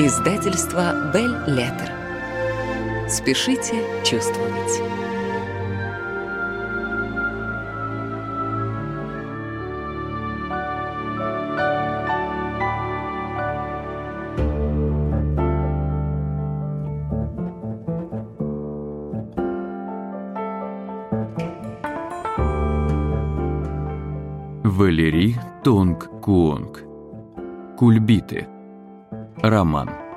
Издательство Бель Леттер. Спешите чувствовать. Валерий Тонг Куонг. Кульбиты. Роман.